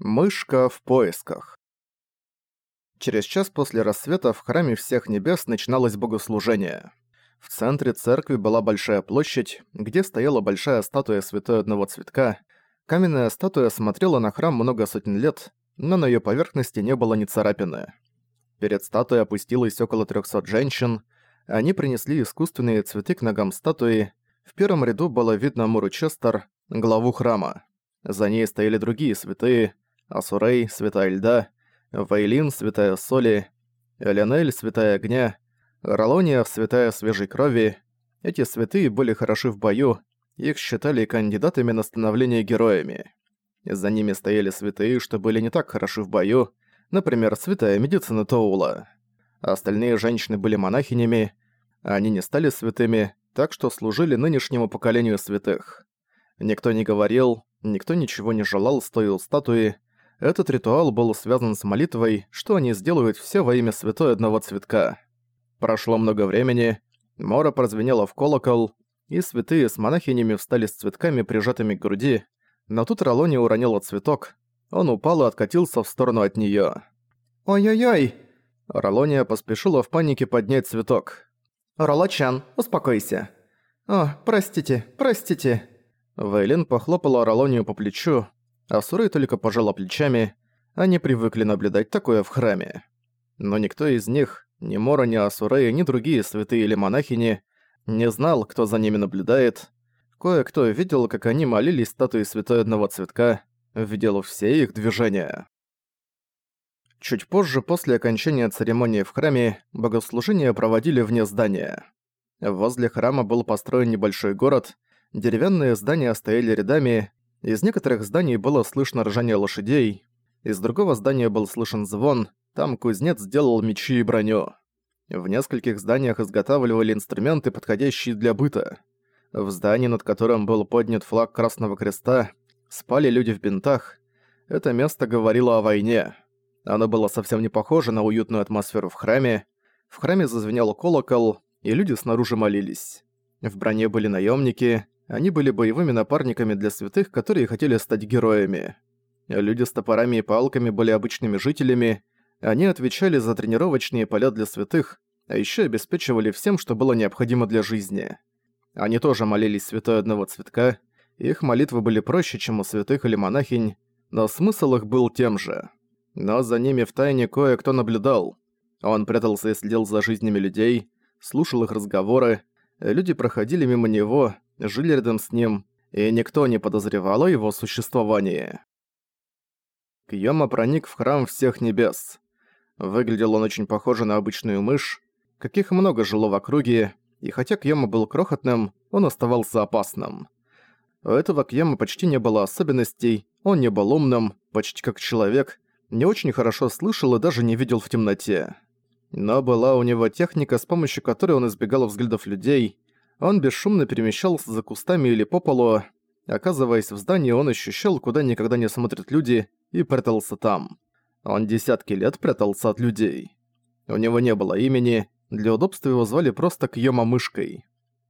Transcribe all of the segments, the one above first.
Мышка в поисках. Через час после рассвета в храме всех небес начиналось богослужение. В центре церкви была большая площадь, где стояла большая статуя святой одного цветка. Каменная статуя смотрела на храм много сотен лет, но на ее поверхности не было ни царапины. Перед статуей опустилось около 300 женщин. Они принесли искусственные цветы к ногам статуи. В первом ряду было видно Муру Честер, главу храма. За ней стояли другие святые – Асурей, Святая Льда, Вейлин, Святая Соли, Элянель, Святая Огня, Ролония, Святая Свежей Крови. Эти святые были хороши в бою, их считали кандидатами на становление героями. За ними стояли святые, что были не так хороши в бою, например, Святая Медицина Тоула. Остальные женщины были монахинями, они не стали святыми, так что служили нынешнему поколению святых. Никто не говорил, никто ничего не желал, стоя статуи, этот ритуал был связан с молитвой, что они сделают все во имя святой одного цветка. Прошло много времени, Мора прозвенела в колокол, и святые с монахинями встали с цветками, прижатыми к груди, но тут Ролони уронила цветок, он упал и откатился в сторону от неё. «Ой-ой-ой!» Ролония поспешила в панике поднять цветок. «Ролочан, успокойся!» «О, простите, простите!» Вейлин похлопала Ролонию по плечу, Асуры только пожала плечами, они привыкли наблюдать такое в храме. Но никто из них, ни Мора, ни Асурей, ни другие святые или монахини, не знал, кто за ними наблюдает. Кое-кто видел, как они молились статуи святой одного цветка, видел все их движения. Чуть позже, после окончания церемонии в храме, богослужения проводили вне здания. Возле храма был построен небольшой город, деревянные здания стояли рядами, из некоторых зданий было слышно ржание лошадей, из другого здания был слышен звон, там кузнец сделал мечи и броню. В нескольких зданиях изготавливали инструменты, подходящие для быта. В здании, над которым был поднят флаг Красного Креста, спали люди в бинтах. Это место говорило о войне. Оно было совсем не похоже на уютную атмосферу в храме. В храме зазвенел колокол, и люди снаружи молились. В броне были наемники, они были боевыми напарниками для святых, которые хотели стать героями. Люди с топорами и палками были обычными жителями, они отвечали за тренировочные поля для святых, а еще обеспечивали всем, что было необходимо для жизни. Они тоже молились святой одного цветка, их молитвы были проще, чем у святых или монахинь, но смысл их был тем же. Но за ними в тайне кое-кто наблюдал. Он прятался и следил за жизнями людей, слушал их разговоры, люди проходили мимо него, жили рядом с ним, и никто не подозревал о его существовании. Кьёма проник в храм всех небес. Выглядел он очень похоже на обычную мышь, каких много жило в округе, и хотя Кьёма был крохотным, он оставался опасным. У этого Кьёма почти не было особенностей, он не был умным, почти как человек, не очень хорошо слышал и даже не видел в темноте. Но была у него техника, с помощью которой он избегал взглядов людей, он бесшумно перемещался за кустами или по полу. Оказываясь в здании, он ощущал, куда никогда не смотрят люди, и прятался там. Он десятки лет прятался от людей. У него не было имени, для удобства его звали просто Кьёма-мышкой.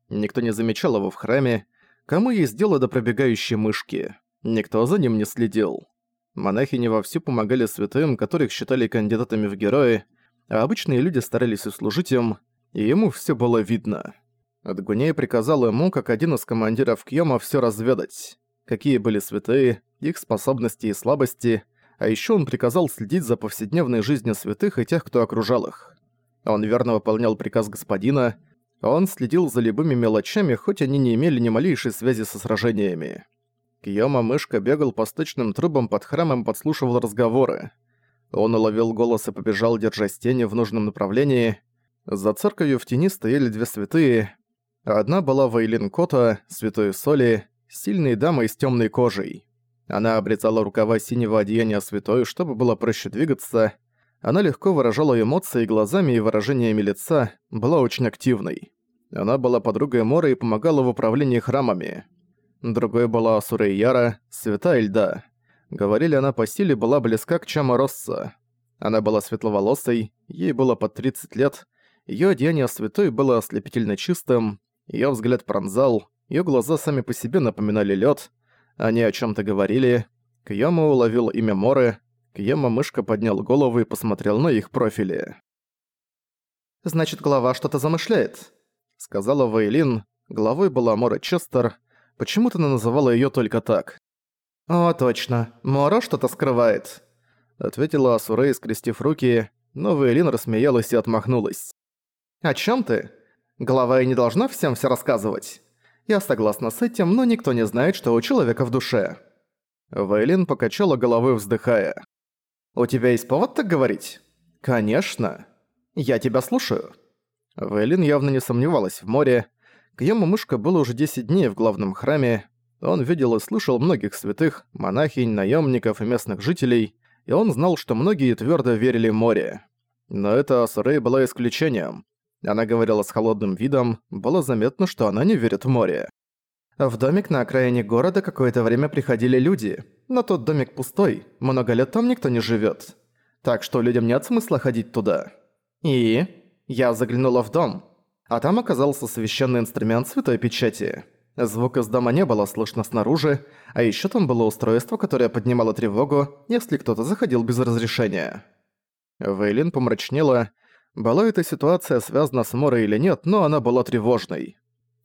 Никто не замечал его в храме, кому есть дело до пробегающей мышки. Никто за ним не следил. Монахини вовсю помогали святым, которых считали кандидатами в герои, а обычные люди старались услужить им, и ему всё было видно. Адгуней приказал ему, как один из командиров Кьёма, всё разведать. Какие были святые, их способности и слабости, а ещё он приказал следить за повседневной жизнью святых и тех, кто окружал их. Он верно выполнял приказ господина, он следил за любыми мелочами, хоть они не имели ни малейшей связи со сражениями. Кьёма-мышка бегал по сточным трубам под храмом, подслушивал разговоры. Он уловил голос и побежал, держась тени в нужном направлении. За церковью в тени стояли две святые, Одна была Вейлин Кота, святой соли, сильной дамой с темной кожей. Она обрезала рукава синего одеяния святой, чтобы было проще двигаться. Она легко выражала эмоции глазами и выражениями лица, была очень активной. Она была подругой Мора и помогала в управлении храмами. Другой была Асурей Яра, святая льда. Говорили, она по силе была близка к Чама Росса. Она была светловолосой, ей было под 30 лет, её одеяние святой было ослепительно чистым, Её взгляд пронзал, её глаза сами по себе напоминали лёд. Они о чём-то говорили. Кьяма уловил имя Моры. Кьяма-мышка поднял голову и посмотрел на их профили. «Значит, глава что-то замышляет», — сказала Вейлин. Главой была Мора Честер. Почему-то она называла её только так. «О, точно. Мора что-то скрывает», — ответила Асурей, скрестив руки, но Вейлин рассмеялась и отмахнулась. «О чём ты? Глава и не должна всем всё рассказывать. Я согласна с этим, но никто не знает, что у человека в душе». Вейлин покачала головой, вздыхая. «У тебя есть повод так говорить?» «Конечно. Я тебя слушаю». Вейлин явно не сомневалась в море. Кьёма Мышка было уже 10 дней в главном храме. Он видел и слышал многих святых, монахинь, наемников и местных жителей, и он знал, что многие твердо верили в море. Но эта Асурей была исключением. Она говорила с холодным видом, было заметно, что она не верит в море. В домик на окраине города какое-то время приходили люди, но тот домик пустой, много лет там никто не живет. Так что людям нет смысла ходить туда. И я заглянула в дом, а там оказался священный инструмент святой печати. Звук из дома не было слышно снаружи, а еще там было устройство, которое поднимало тревогу, если кто-то заходил без разрешения. Вейлин помрачнела. Была эта ситуация связана с Морой или нет, но она была тревожной.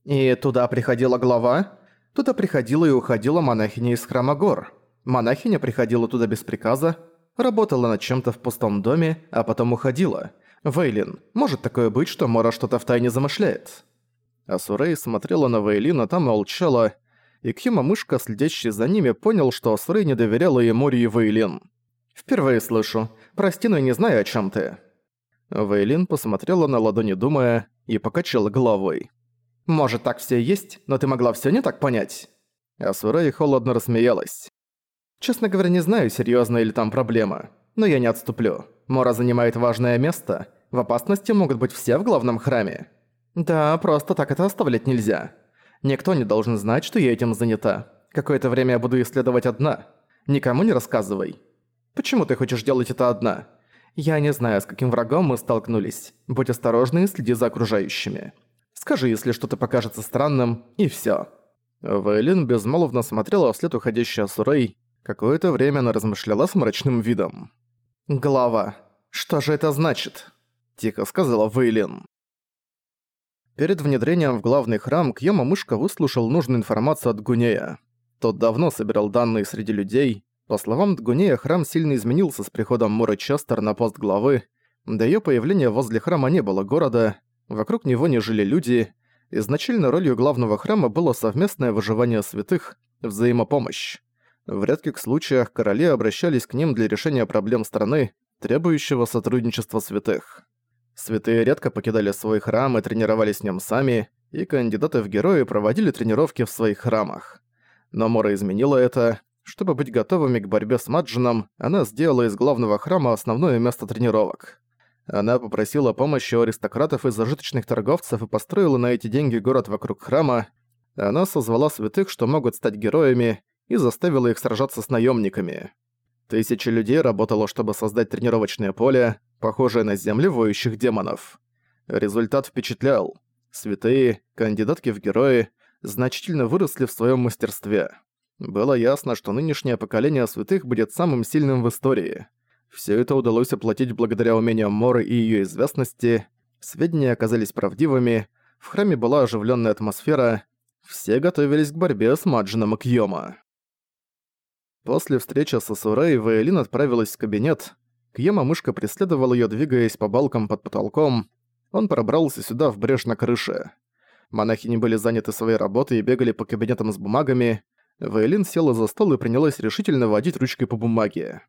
И туда приходила глава? Туда приходила и уходила монахиня из храма гор. Монахиня приходила туда без приказа, работала над чем-то в пустом доме, а потом уходила. Вейлин, может такое быть, что Мора что-то втайне замышляет? Асурей смотрела на Вейлина, там молчала, и Кьюма-мышка, следящий за ними, понял, что Асурей не доверяла ей Море и Вейлин. «Впервые слышу. Прости, но не знаю, о чем ты». Вейлин посмотрела на ладони, думая, и покачала головой. Может, так все и есть, но ты могла все не так понять?» Асурей холодно рассмеялась. «Честно говоря, не знаю, серьезная ли там проблема. Но я не отступлю. Мора занимает важное место. В опасности могут быть все в главном храме. Да, просто так это оставлять нельзя. Никто не должен знать, что я этим занята. Какое-то время я буду исследовать одна. Никому не рассказывай. Почему ты хочешь делать это одна? Я не знаю, с каким врагом мы столкнулись. Будь осторожна и следи за окружающими. Скажи, если что-то покажется странным, и всё». Вейлин безмолвно смотрела вслед уходящей Асурей. Какое-то время она размышляла с мрачным видом. «Глава. Что же это значит?» – тихо сказала Вейлин. Перед внедрением в главный храм Кьёма-мышка выслушал нужную информацию от Гунея. Тот давно собирал данные среди людей. По словам Дгунея, храм сильно изменился с приходом Моры Честер на пост главы. До её появления возле храма не было города, Вокруг него не жили люди. Изначально ролью главного храма было совместное выживание святых, взаимопомощь. В редких случаях короли обращались к ним для решения проблем страны, требующего сотрудничества святых. Святые редко покидали свой храм и тренировались с ним сами, и кандидаты в герои проводили тренировки в своих храмах. Но Мора изменила это. Чтобы быть готовыми к борьбе с Маджином, она сделала из главного храма основное место тренировок. Она попросила помощи у аристократов и зажиточных торговцев и построила на эти деньги город вокруг храма. Она созвала святых, что могут стать героями, и заставила их сражаться с наемниками. Тысячи людей работало, чтобы создать тренировочное поле, похожее на земли воющих демонов. Результат впечатлял. Святые, кандидатки в герои, значительно выросли в своем мастерстве. Было ясно, что нынешнее поколение святых будет самым сильным в истории – все это удалось оплатить благодаря умениям Моры и ее известности. Сведения оказались правдивыми, в храме была оживленная атмосфера, все готовились к борьбе с Маджином Кьёма. После встречи с Асурей Вейлин отправилась в кабинет. Кьёма-мышка преследовал ее, двигаясь по балкам под потолком. Он пробрался сюда в брешь на крыше. Монахи не были заняты своей работой и бегали по кабинетам с бумагами. Вейлин села за стол и принялась решительно водить ручкой по бумаге.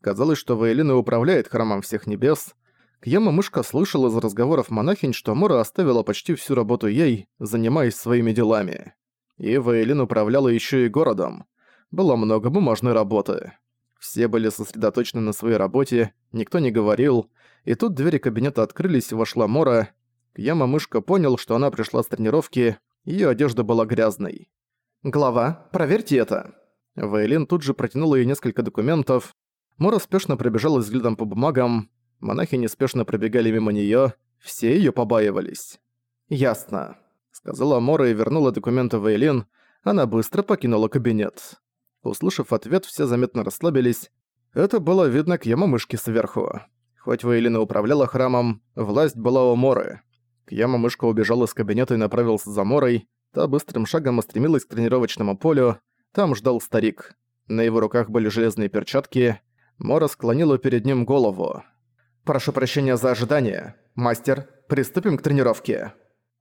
Казалось, что Вейлина управляет храмом всех небес. Кьяма-мышка слышала из разговоров монахинь, что Мора оставила почти всю работу ей, занимаясь своими делами. И Вейлин управляла еще и городом. Было много бумажной работы. Все были сосредоточены на своей работе, никто не говорил, и тут двери кабинета открылись и вошла Мора. Кьяма-мышка понял, что она пришла с тренировки, ее одежда была грязной. «Глава, проверьте это!» Вейлин тут же протянула ей несколько документов, Мора спешно пробежала взглядом по бумагам, монахи неспешно пробегали мимо неё, все её побаивались. «Ясно», — сказала Мора и вернула документы в Эйлин, она быстро покинула кабинет. Услышав ответ, все заметно расслабились. Это было видно к яма мышки сверху. Хоть Вейлина управляла храмом, власть была у Моры. Кьяма мышка убежал из кабинета и направился за Морой. Та быстрым шагом устремилась к тренировочному полю. Там ждал старик. На его руках были железные перчатки. Мора склонила перед ним голову. «Прошу прощения за ожидание. Мастер, приступим к тренировке».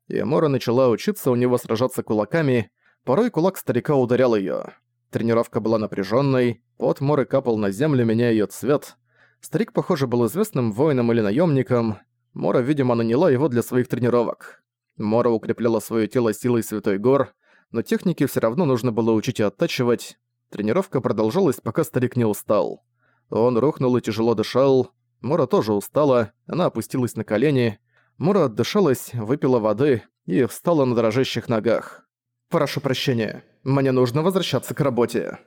И Мора начала учиться у него сражаться кулаками. Порой кулак старика ударял её. Тренировка была напряженной, пот Моры капал на землю, меняя ее цвет. Старик, похоже, был известным воином или наемником. Мора, видимо, наняла его для своих тренировок. Мора укрепляла свое тело силой Святой Гор, но техники все равно нужно было учить и оттачивать. Тренировка продолжалась, пока старик не устал. Он рухнул и тяжело дышал. Мора тоже устала, она опустилась на колени. Мора отдышалась, выпила воды и встала на дрожащих ногах. «Прошу прощения, мне нужно возвращаться к работе».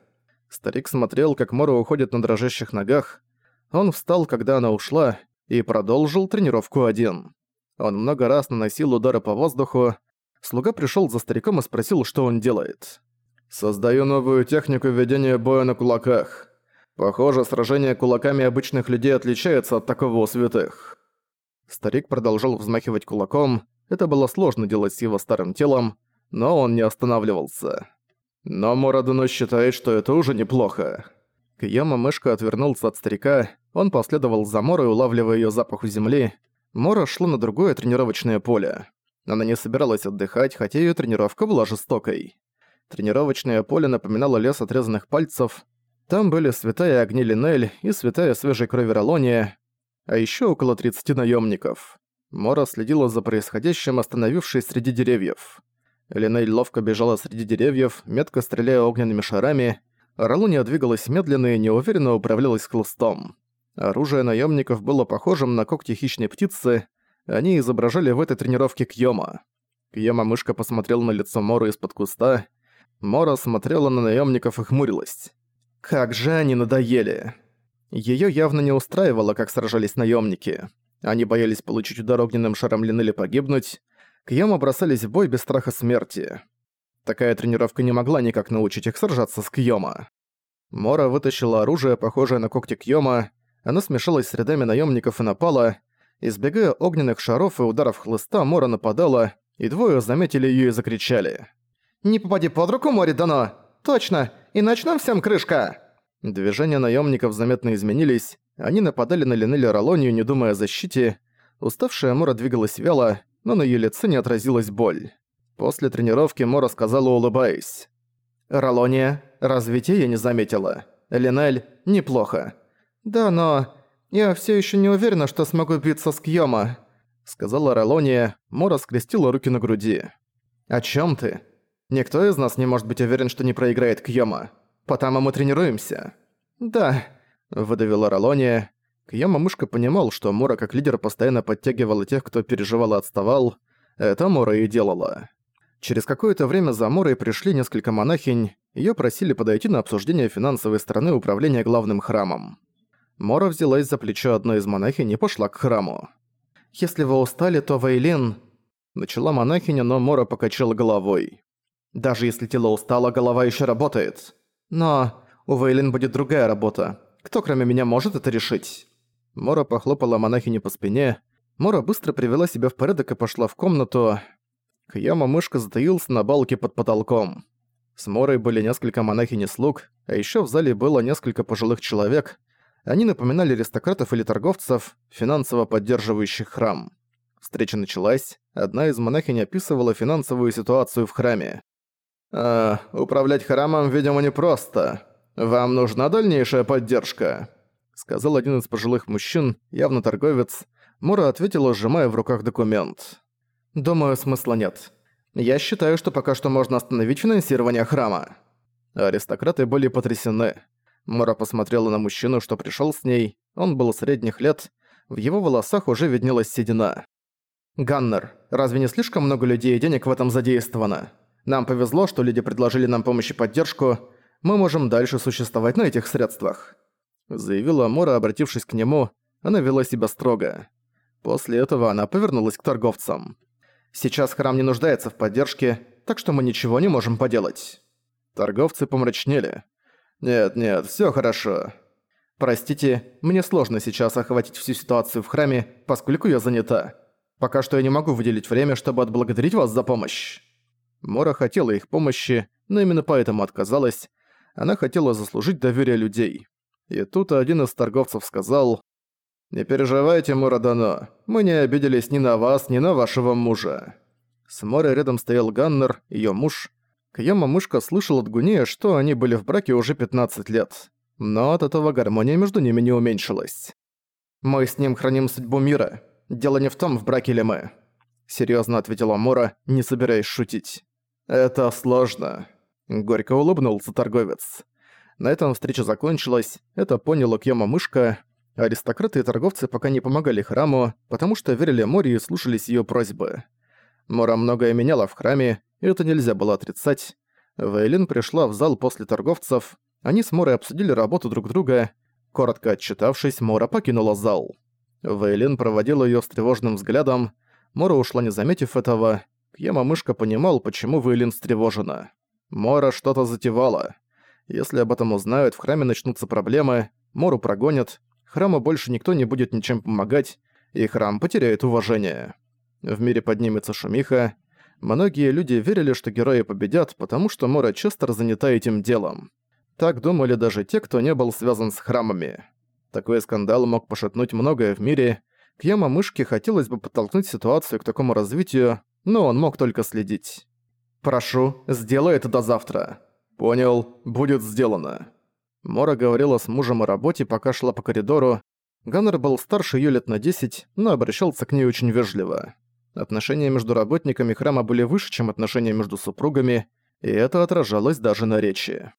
Старик смотрел, как Мора уходит на дрожащих ногах. Он встал, когда она ушла, и продолжил тренировку один. Он много раз наносил удары по воздуху. Слуга пришёл за стариком и спросил, что он делает. «Создаю новую технику ведения боя на кулаках. Похоже, сражение кулаками обычных людей отличается от такого у святых». Старик продолжал взмахивать кулаком. Это было сложно делать с его старым телом, но он не останавливался. Но Морадуно считает, что это уже неплохо. Кьяма мышка отвернулся от старика, он последовал за Морой, улавливая её запах у земли. Мора шла на другое тренировочное поле. Она не собиралась отдыхать, хотя её тренировка была жестокой. Тренировочное поле напоминало лес отрезанных пальцев. Там были святая огни Линель и святая свежей крови Ролония, а ещё около 30 наёмников. Мора следила за происходящим, остановившись среди деревьев. Линель ловко бежала среди деревьев, метко стреляя огненными шарами. Ролуния двигалась медленно и неуверенно управлялась хлыстом. Оружие наемников было похожим на когти хищной птицы. Они изображали в этой тренировке Кьёма. Кьёма-мышка посмотрела на лицо Мора из-под куста. Мора смотрела на наемников и хмурилась. Как же они надоели. Её явно не устраивало, как сражались наемники. Они боялись получить удар огненным шаром Линели погибнуть. Кьёма бросались в бой без страха смерти. Такая тренировка не могла никак научить их сражаться с Кьёма. Мора вытащила оружие, похожее на когти Кьёма, оно смешалось с рядами наемников и напало. Избегая огненных шаров и ударов хлыста, Мора нападала, и двое заметили ее и закричали. «Не попади под руку, Мори Дано! Точно! Иначе нам всем крышка!» Движения наемников заметно изменились, они нападали на Линелли Ролонию, не думая о защите. Уставшая Мора двигалась вяло, но на её лице не отразилась боль. После тренировки Мора сказала, улыбаясь. «Ролония, развития я не заметила. Линель, неплохо. Да, но я всё ещё не уверена, что смогу биться с Кьёма», сказала Ролония. Мора скрестила руки на груди. «О чём ты? Никто из нас не может быть уверен, что не проиграет Кьёма. Потому мы тренируемся». «Да», — выдавила Ролония. Кьяма-мышка понимал, что Мора как лидер постоянно подтягивала тех, кто переживал и отставал. Это Мора и делала. Через какое-то время за Морой пришли несколько монахинь, её просили подойти на обсуждение финансовой стороны управления главным храмом. Мора взялась за плечо одной из монахинь и пошла к храму. «Если вы устали, то Вейлин...» Начала монахиня, но Мора покачала головой. «Даже если тело устало, голова ещё работает. Но у Вейлин будет другая работа. Кто кроме меня может это решить?» Мора похлопала монахиню по спине. Мора быстро привела себя в порядок и пошла в комнату. Кьяма-мышка затаился на балке под потолком. С Морой были несколько монахинь и слуг, а ещё в зале было несколько пожилых человек. Они напоминали аристократов или торговцев, финансово поддерживающих храм. Встреча началась. Одна из монахинь описывала финансовую ситуацию в храме. «А, управлять храмом, видимо, непросто. Вам нужна дальнейшая поддержка?» сказал один из пожилых мужчин, явно торговец. Мора ответила, сжимая в руках документ. «Думаю, смысла нет. Я считаю, что пока что можно остановить финансирование храма». Аристократы были потрясены. Мора посмотрела на мужчину, что пришел с ней. Он был средних лет. В его волосах уже виднелась седина. «Ганнер, разве не слишком много людей и денег в этом задействовано? Нам повезло, что люди предложили нам помощь и поддержку. Мы можем дальше существовать на этих средствах заявила Мора, обратившись к нему, она вела себя строго. После этого она повернулась к торговцам. «Сейчас храм не нуждается в поддержке, так что мы ничего не можем поделать». Торговцы помрачнели. «Нет-нет, всё хорошо». «Простите, мне сложно сейчас охватить всю ситуацию в храме, поскольку я занята. Пока что я не могу выделить время, чтобы отблагодарить вас за помощь». Мора хотела их помощи, но именно поэтому отказалась. Она хотела заслужить доверие людей. И тут один из торговцев сказал, «Не переживайте, Мурадано, мы не обиделись ни на вас, ни на вашего мужа». С Морой рядом стоял Ганнер, её муж. Кьяма-мышка слышал от Гунея, что они были в браке уже 15 лет. Но от этого гармония между ними не уменьшилась. «Мы с ним храним судьбу мира. Дело не в том, в браке ли мы», — серьёзно ответила Мора, не собираясь шутить. «Это сложно», — горько улыбнулся торговец. На этом встреча закончилась, это поняла Кьяма-мышка. Аристократы и торговцы пока не помогали храму, потому что верили Море и слушались её просьбы. Мора многое меняла в храме, это нельзя было отрицать. Вейлин пришла в зал после торговцев, они с Морой обсудили работу друг друга. Коротко отчитавшись, Мора покинула зал. Вейлин проводила её с тревожным взглядом. Мора ушла, не заметив этого. Кьяма-мышка понимал, почему Вейлин встревожена. Мора что-то затевала. Если об этом узнают, в храме начнутся проблемы, Мору прогонят, храму больше никто не будет ничем помогать, и храм потеряет уважение. В мире поднимется шумиха. Многие люди верили, что герои победят, потому что Мора Честер занята этим делом. Так думали даже те, кто не был связан с храмами. Такой скандал мог пошатнуть многое в мире. Кьяма Мышке хотелось бы подтолкнуть ситуацию к такому развитию, но он мог только следить. «Прошу, сделай это до завтра». «Понял, будет сделано». Мора говорила с мужем о работе, пока шла по коридору. Ганнер был старше её лет на 10, но обращался к ней очень вежливо. Отношения между работниками храма были выше, чем отношения между супругами, и это отражалось даже на речи.